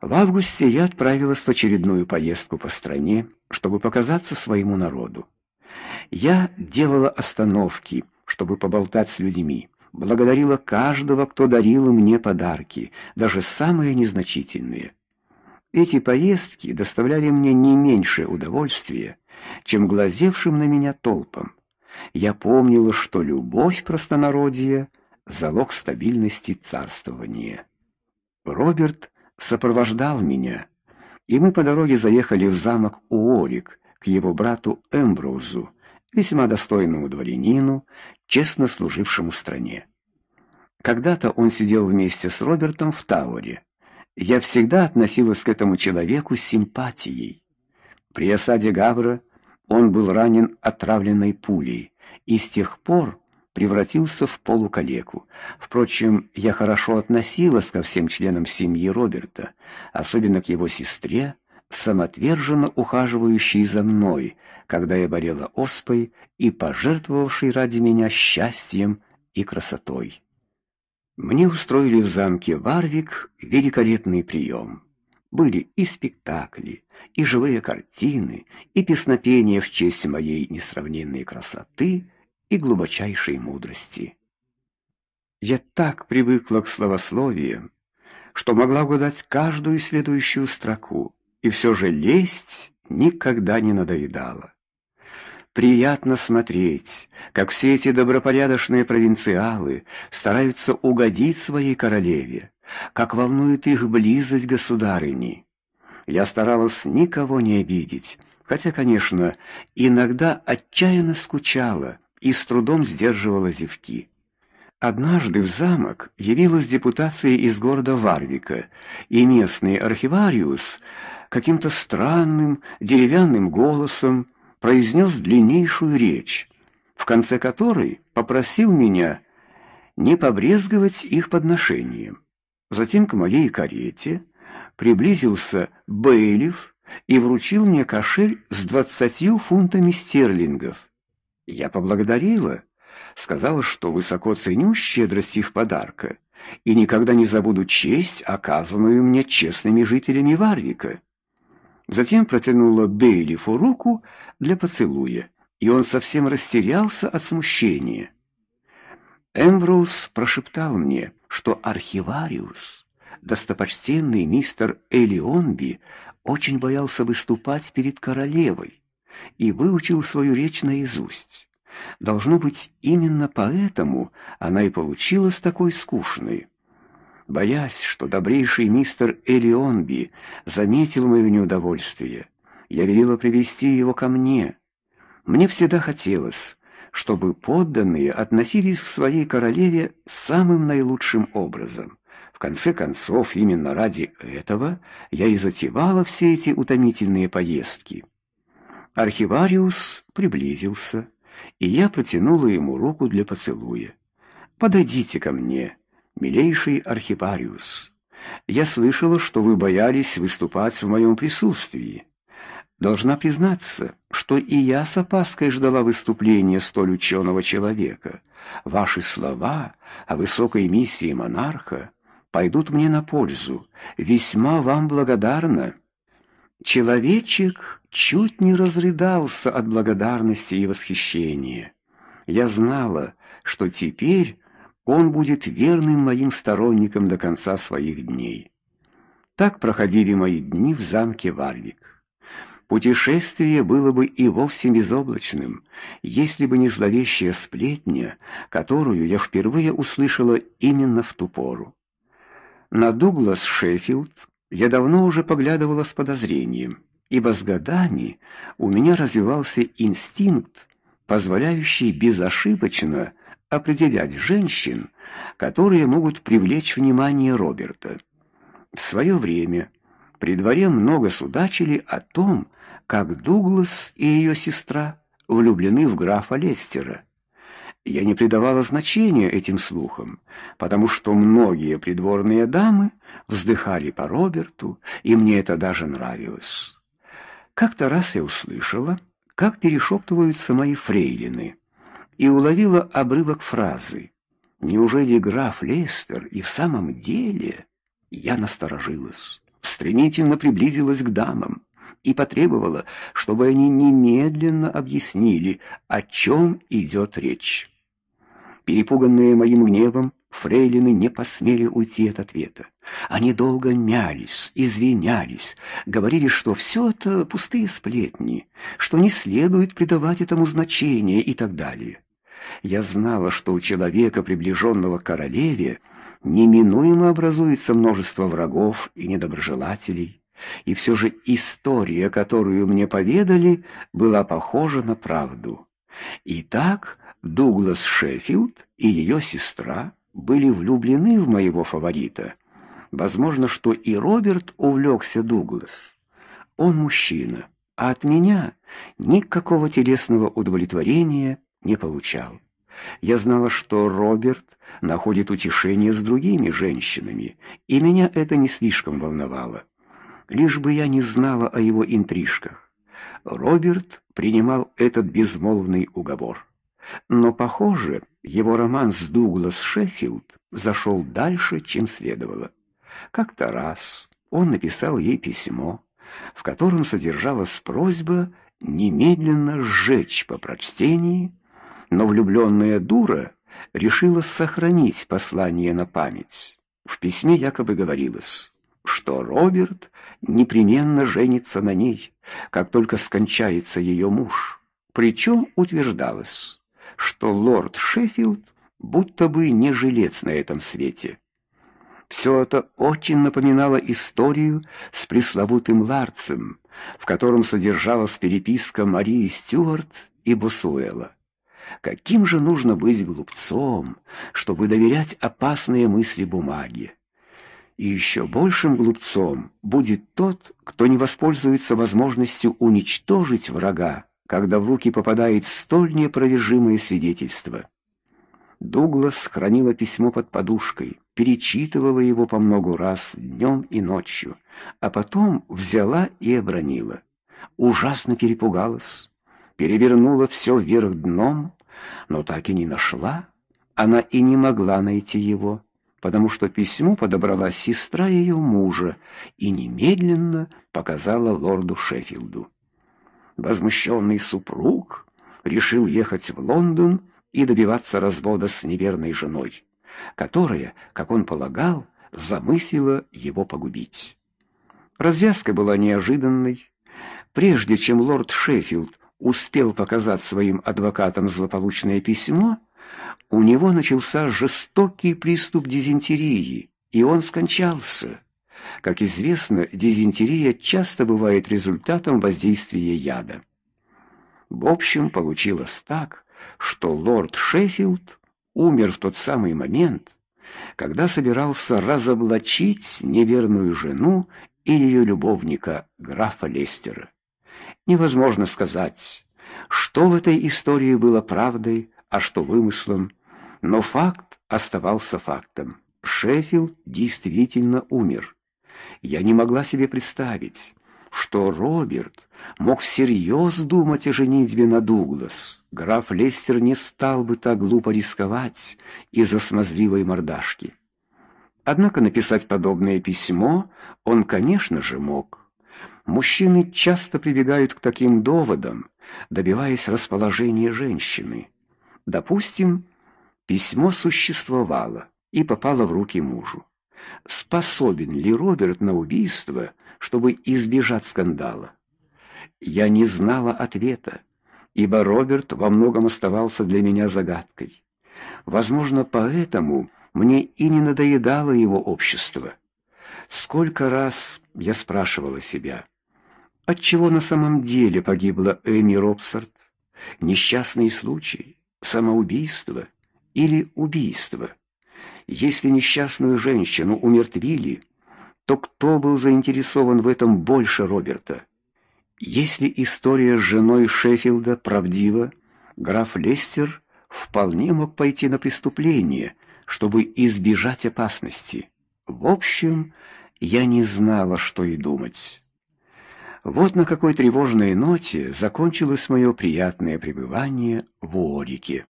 В августе я отправилась в очередную поездку по стране, чтобы показаться своему народу. Я делала остановки, чтобы поболтать с людьми, благодарила каждого, кто дарил мне подарки, даже самые незначительные. Эти поездки доставляли мне не меньше удовольствия, чем глазевшим на меня толпам. Я помнила, что любовь простонародья залог стабильности царствования. Роберт сопровождал меня, и мы по дороге заехали в замок Уорик к его брату Эмброузу, весьма достойному дворянину, честно служившему стране. Когда-то он сидел вместе с Робертом в Тауэре. Я всегда относилась к этому человеку с симпатией. При осаде Гавра он был ранен отравленной пулей, и с тех пор превратился в полукалеку. Впрочем, я хорошо относилась ко всем членам семьи Роберта, особенно к его сестре, самоотверженно ухаживающей за мной, когда я болела оспой и пожертвовавшей ради меня счастьем и красотой. Мне устроили в замке Варвик великолепный прием. Были и спектакли, и живые картины, и песнопения в честь моей несравненной красоты и глубочайшей мудрости. Я так привыкла к словословиям, что могла угадать каждую следующую строку, и все же лесть никогда не надоедала. Приятно смотреть, как все эти добропорядочные провинциалы стараются угодить своей королеве, как волнует их близость к государыне. Я старалась никого не обидеть, хотя, конечно, иногда отчаянно скучала и с трудом сдерживала зевки. Однажды в замок явилась депутация из города Варвика, и местный архивариус каким-то странным деревянным голосом произнес длиннейшую речь, в конце которой попросил меня не побрезговать их подношением. Затем к моей карете приблизился бейлиф и вручил мне кошель с двадцатью фунтами стерлингов. Я поблагодарила, сказала, что высоко ценю щедрость их подарка и никогда не забуду честь, оказанную мне честными жителями Варвика. Затем протянула Бейлифу руку для поцелуя, и он совсем растерялся от смущения. Эмброуз прошептал мне, что архивариус, достопочтенный мистер Элионби, очень боялся выступать перед королевой и выучил свою речь наизусть. Должно быть, именно поэтому она и получилась такой скучной. Боясь, что добрейший мистер Элионби заметил моё неудовольствие, я велела привести его ко мне. Мне всегда хотелось, чтобы подданные относились к своей королеве самым наилучшим образом. В конце концов, именно ради этого я и затевала все эти утомительные поездки. Архивариус приблизился, и я протянула ему руку для поцелуя. Подойдите ко мне, милейший архивариус. Я слышала, что вы боялись выступать в моем присутствии. Должна признаться, что и я с опаской ждала выступления столь ученого человека. Ваши слова о высокой миссии монарха пойдут мне на пользу. Весьма вам благодарна. Человечек чуть не разрыдался от благодарности и восхищения. Я знала, что теперь он будет верным моим сторонником до конца своих дней. Так проходили мои дни в замке Варвик. Путешествие было бы и вовсе безоблачным, если бы не зловещая сплетня, которую я впервые услышала именно в ту пору. На Дуглас Шеффилд я давно уже поглядывала с подозрением, ибо с годами у меня развивался инстинкт, позволяющий безошибочно определять женщин, которые могут привлечь внимание Роберта. В свое время при дворе много судачили о том, как Дуглас и ее сестра влюблены в графа Лестера. Я не придавала значения этим слухам, потому что многие придворные дамы вздыхали по Роберту, и мне это даже нравилось. Как-то раз я услышала, как перешептываются мои фрейлины, и уловила обрывок фразы. Неужели граф Лестер и в самом деле? Я насторожилась. стремительно приблизилась к дамам и потребовала, чтобы они немедленно объяснили, о чем идет речь. Перепуганные моим гневом, фрейлины не посмели уйти от ответа. Они долго мялись, извинялись, говорили, что все это пустые сплетни, что не следует придавать этому значения и так далее. Я знала, что у человека, приближенного к королеве, неминуемо образуется множество врагов и недоброжелателей. И все же история, которую мне поведали, была похожа на правду. Итак, Дуглас Шеффилд и ее сестра были влюблены в моего фаворита. Возможно, что и Роберт увлекся Дуглас. Он мужчина, а от меня никакого телесного удовлетворения не получал. Я знала, что Роберт находит утешение с другими женщинами, и меня это не слишком волновало. Лишь бы я не знала о его интрижках. Роберт принимал этот безмолвный уговор. Но, похоже, его роман с Дуглас Шеффилд зашел дальше, чем следовало. Как-то раз он написал ей письмо, в котором содержалась просьба немедленно сжечь по прочтении, но влюбленная дура решила сохранить послание на память. В письме якобы говорилось, что Роберт непременно женится на ней, как только скончается ее муж. Причем утверждалось, что лорд Шеффилд будто бы не жилец на этом свете. Все это очень напоминало историю с пресловутым Ларцем, в котором содержалась переписка Марии Стюарт и Босуэла. Каким же нужно быть глупцом, чтобы доверять опасные мысли бумаге? И еще большим глупцом будет тот, кто не воспользуется возможностью уничтожить врага, когда в руки попадает столь неопровержимое свидетельство. Дуглас хранила письмо под подушкой, перечитывала его по многу раз днем и ночью, а потом взяла и обронила. Ужасно перепугалась, перевернула все вверх дном, но так и не нашла. Она и не могла найти его, потому что письмо подобрала сестра ее мужа и немедленно показала лорду Шеффилду. Возмущенный супруг решил ехать в Лондон и добиваться развода с неверной женой, которая, как он полагал, замыслила его погубить. Развязка была неожиданной. Прежде чем лорд Шеффилд успел показать своим адвокатам злополучное письмо, у него начался жестокий приступ дизентерии, и он скончался. Как известно, дизентерия часто бывает результатом воздействия яда. В общем, получилось так, что лорд Шеффилд умер в тот самый момент, когда собирался разоблачить неверную жену и ее любовника, графа Лестера. Невозможно сказать, что в этой истории было правдой, а что вымыслом, но факт оставался фактом. Шеффилд действительно умер. Я не могла себе представить, что Роберт мог всерьез думать о женитьбе на Дуглас. Граф Лестер не стал бы так глупо рисковать из-за смазливой мордашки. Однако написать подобное письмо он, конечно же, мог. Мужчины часто прибегают к таким доводам, добиваясь расположения женщины. Допустим, письмо существовало и попало в руки мужу. Способен ли Роберт на убийство, чтобы избежать скандала? Я не знала ответа, ибо Роберт во многом оставался для меня загадкой. Возможно, поэтому мне и не надоедало его общество. Сколько раз я спрашивала себя, от чего на самом деле погибла Эми Робсарт? Несчастный случай, самоубийство или убийство? Если несчастную женщину умертвили, то кто был заинтересован в этом больше Роберта? Если история с женой Шеффилда правдива, граф Лестер вполне мог пойти на преступление, чтобы избежать опасности. В общем, я не знала, что и думать. Вот на какой тревожной ноте закончилось мое приятное пребывание в Орике.